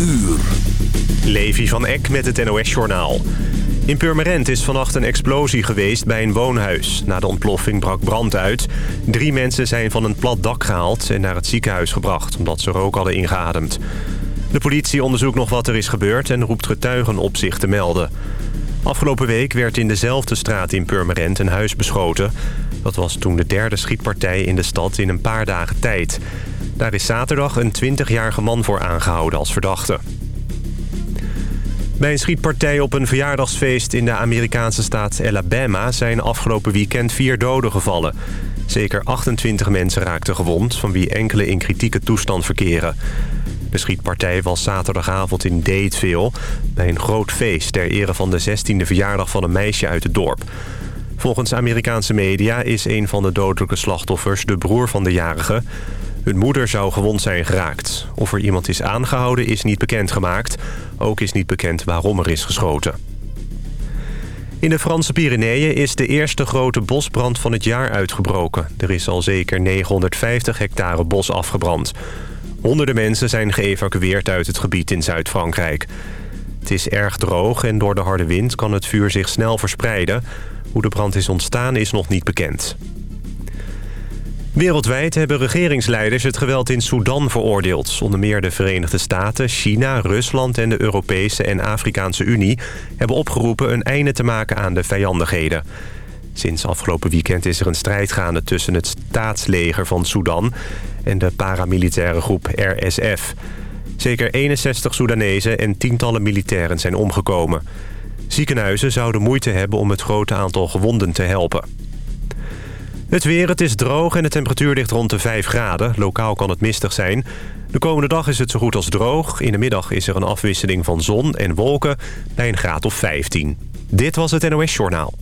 uur. Levi van Eck met het NOS-journaal. In Purmerend is vannacht een explosie geweest bij een woonhuis. Na de ontploffing brak brand uit. Drie mensen zijn van een plat dak gehaald en naar het ziekenhuis gebracht... omdat ze rook hadden ingeademd. De politie onderzoekt nog wat er is gebeurd en roept getuigen op zich te melden. Afgelopen week werd in dezelfde straat in Purmerend een huis beschoten. Dat was toen de derde schietpartij in de stad in een paar dagen tijd. Daar is zaterdag een 20-jarige man voor aangehouden als verdachte. Bij een schietpartij op een verjaardagsfeest in de Amerikaanse staat Alabama... zijn afgelopen weekend vier doden gevallen. Zeker 28 mensen raakten gewond, van wie enkele in kritieke toestand verkeren. De schietpartij was zaterdagavond in Dateville... bij een groot feest ter ere van de 16e verjaardag van een meisje uit het dorp. Volgens Amerikaanse media is een van de dodelijke slachtoffers de broer van de jarige... Hun moeder zou gewond zijn geraakt. Of er iemand is aangehouden is niet bekendgemaakt. Ook is niet bekend waarom er is geschoten. In de Franse Pyreneeën is de eerste grote bosbrand van het jaar uitgebroken. Er is al zeker 950 hectare bos afgebrand. Honderden mensen zijn geëvacueerd uit het gebied in Zuid-Frankrijk. Het is erg droog en door de harde wind kan het vuur zich snel verspreiden. Hoe de brand is ontstaan is nog niet bekend. Wereldwijd hebben regeringsleiders het geweld in Sudan veroordeeld. Onder meer de Verenigde Staten, China, Rusland en de Europese en Afrikaanse Unie... hebben opgeroepen een einde te maken aan de vijandigheden. Sinds afgelopen weekend is er een strijd gaande tussen het staatsleger van Sudan... en de paramilitaire groep RSF. Zeker 61 Soedanezen en tientallen militairen zijn omgekomen. Ziekenhuizen zouden moeite hebben om het grote aantal gewonden te helpen. Het weer, het is droog en de temperatuur ligt rond de 5 graden. Lokaal kan het mistig zijn. De komende dag is het zo goed als droog. In de middag is er een afwisseling van zon en wolken bij een graad of 15. Dit was het NOS Journaal.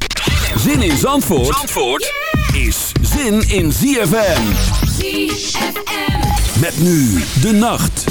Zin in Zandvoort, Zandvoort is zin in ZFM. ZFM. Met nu de nacht.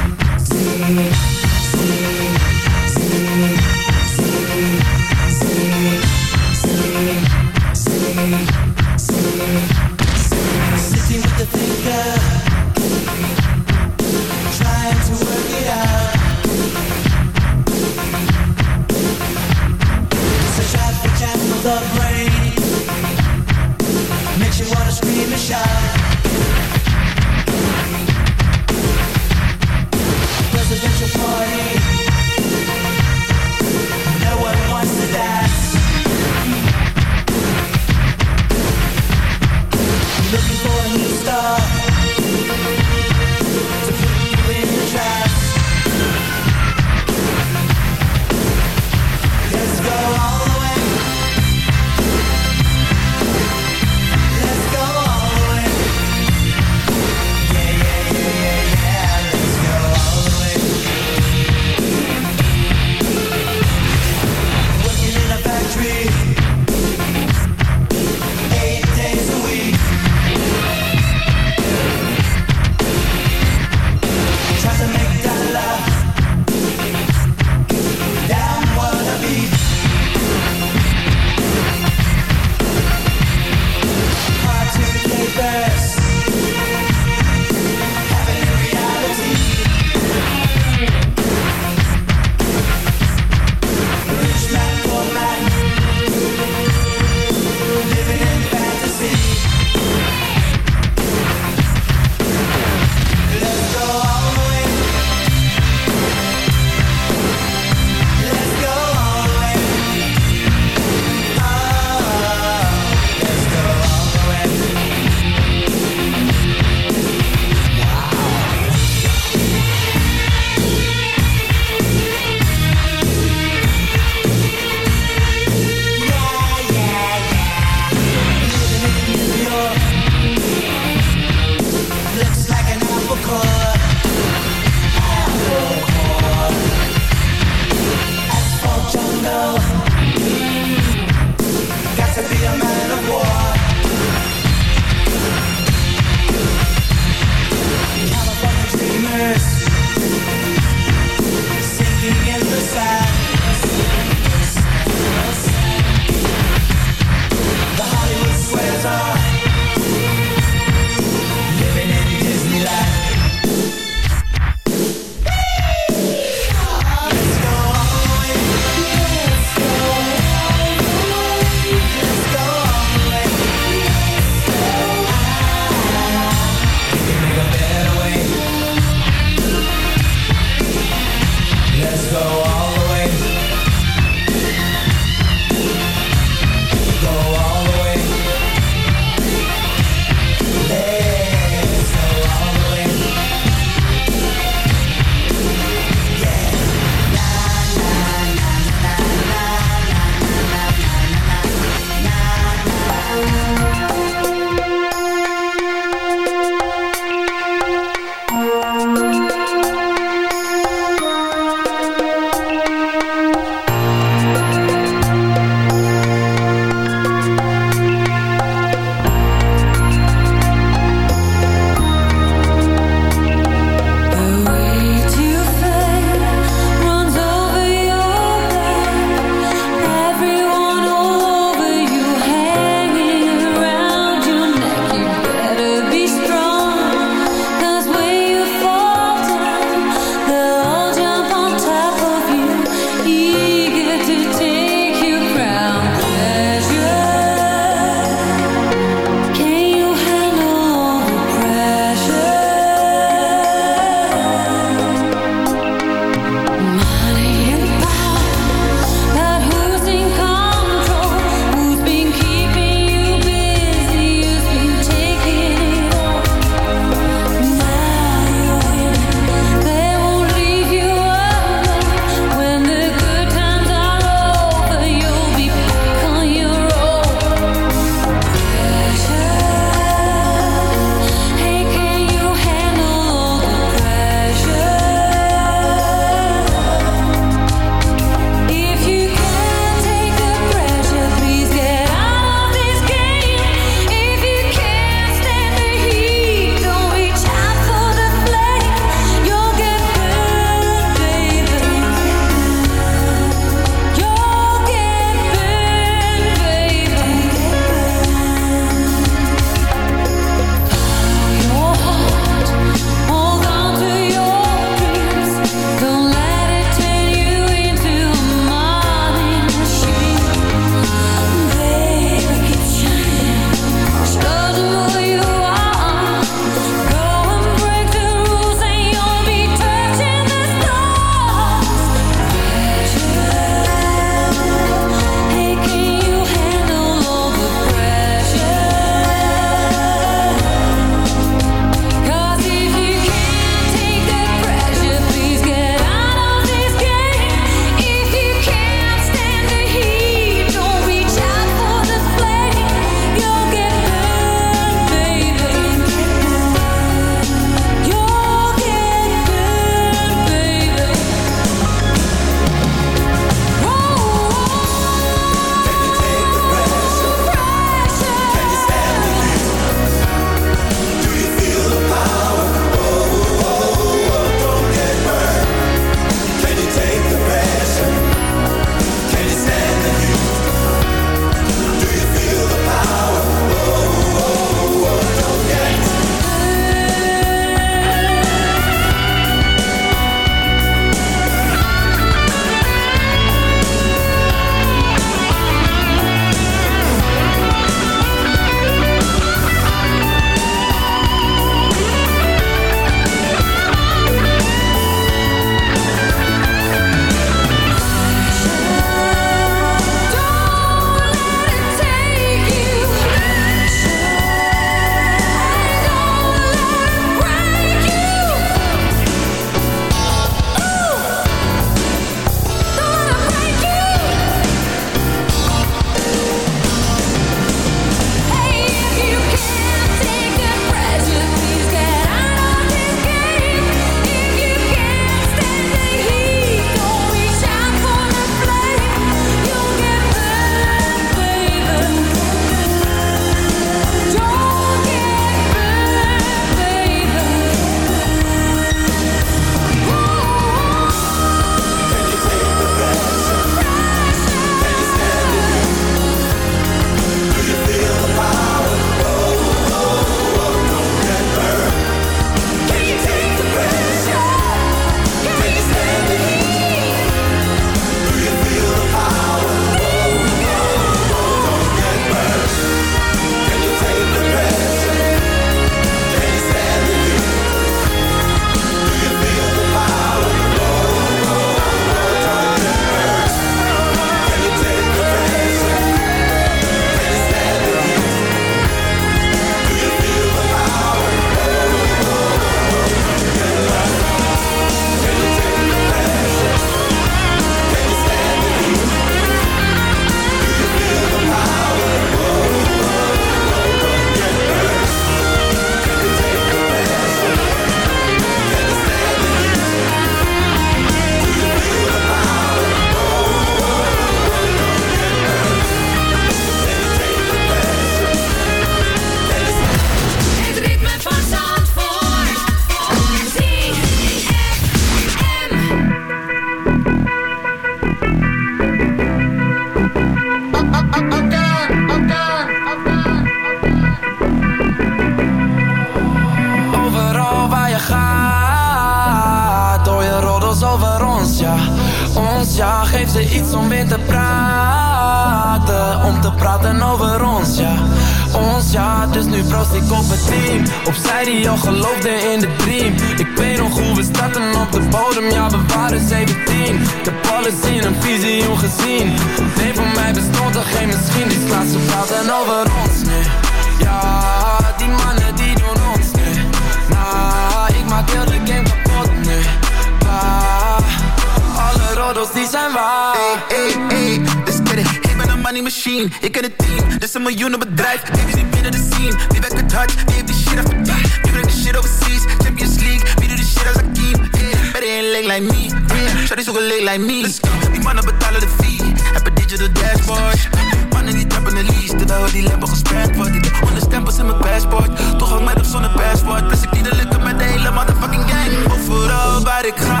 Team Dit is een miljoenen bedrijf, baby zit binnen de scene. Wie werkt het hard, wie heeft die shit afgediend Wie brengt de shit overseas, Champions League. Wie doet de shit als Akeem, yeah. Better ain't leg like me, yeah. Shawty zoeken leg like me, let's go. Die mannen betalen de fee, heb een digital dashboard Mannen die trappen de lease, terwijl die lampen gesperd wordt. Die honderd stempels in mijn passport, toch ook met of zonder passport. Plus ik die de lukken met de hele motherfucking gang. Overal waar ik ga,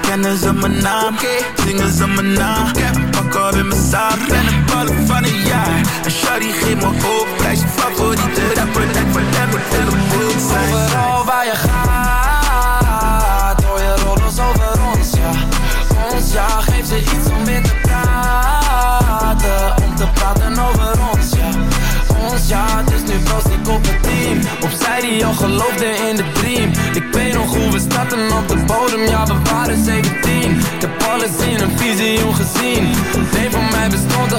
kennen ze mijn naam. Zingen ze mijn naam, een op in mijn zaak Ben een ballen van een jaar, en Shawty geeft me hoop Prijs. Je favoriete rapper, voor hem, het hele boel zijn. Overal waar je gaat, hoor je rollers over ons, ja. Ons, ja, geef ze iets om weer te praten. Om te praten over ons, ja. Ons, ja, dus nu proost ik op het team Opzij die al geloofde in de dream. Ik weet nog hoe we starten op de bodem, ja, we waren 17 Ik heb alles in een visie gezien. Nee, voor mij bestond er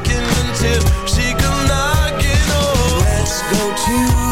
too. She come knocking on. Let's go to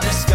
Just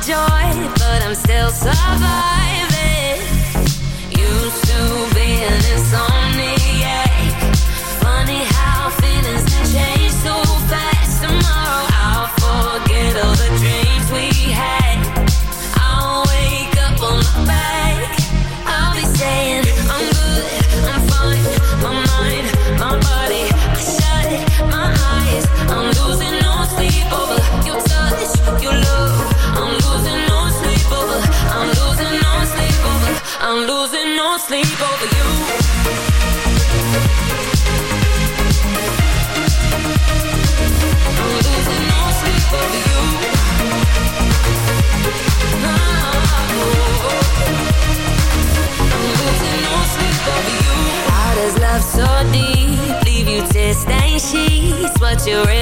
joy, but I'm still surviving. Used to being insomnia. you really